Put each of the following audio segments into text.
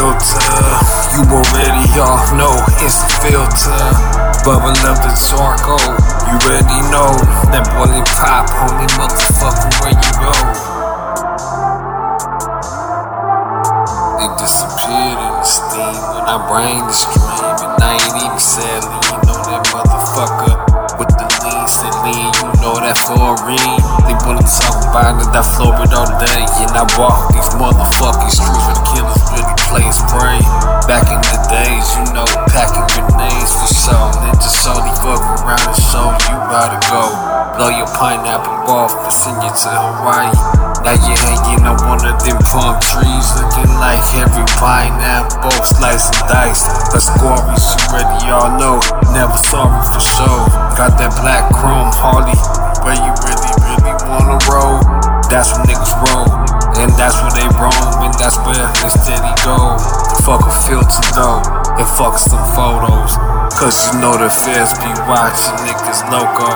You already all know it's the filter. Bubble up the charcoal. Oh, you already know that boiling pop, homie, motherfucker, where you go? They disappeared in the steam when I brain the stream, and I ain't even said you know that motherfucker with the lean, said lean, you know that fluorine. They wanna talk about it, flow it all day, and I walk these motherfucking streets with killers play spray. Back in the days, you know, packing grenades for show. Then just slowly fuck around and show you how to go. Blow your pineapple off and send you to Hawaii. Now you're hanging on one of them palm trees, looking like every pineapple, slice and dice. The scories you already all know, never sorry for sure. Got that black chrome Harley, where you really, really wanna roll. That's where niggas roll, and that's where they roam, that's where they steady go. Fuck a filter though, and fuck some photos. Cause you know the feds be watching niggas loco.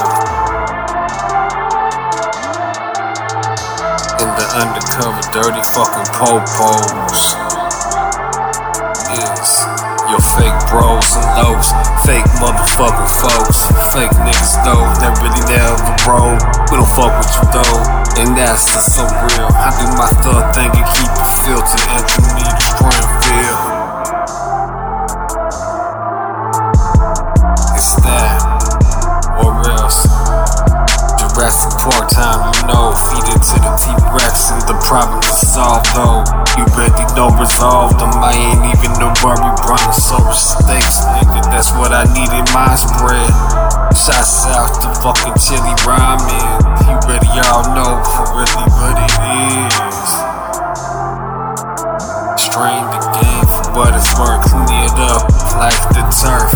In the undercover, dirty fucking popos. Is your fake bros and lows, fake motherfucking folks, fake niggas though that really never roll. We don't fuck with you though, and that's just so real. I do my thug thing and keep it filtered, and you need a strong feel. Ready, no resolve them, I ain't even no worry, brontosaurus steaks, nigga, that's what I need in my spread. Shots out the fucking chili ramen, you ready, y'all know for really what it is. Strain the game for what it's worth, clean it up like the turf.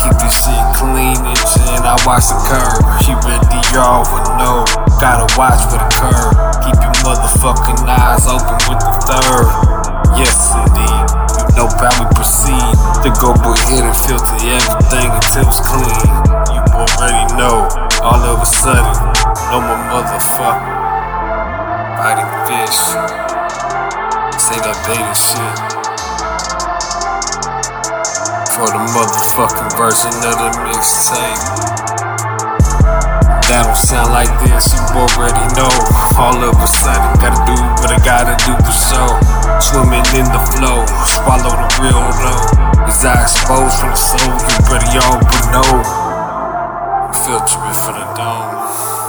Keep this shit clean and chin, I watch the curve. You ready, y'all would know. Gotta watch for the curve. Keep your motherfucking eyes open with the third. And filter everything until it's clean. You already know. All of a sudden, no more motherfucker. Biting fish. Say that beta shit for the motherfucking version of the mixtape. That don't sound like this, you already know. All of a sudden, gotta do what I gotta do for sure. Swimming in the flow, swallow the real low. I expose from the soul, you better all but know. Filter it for the dome.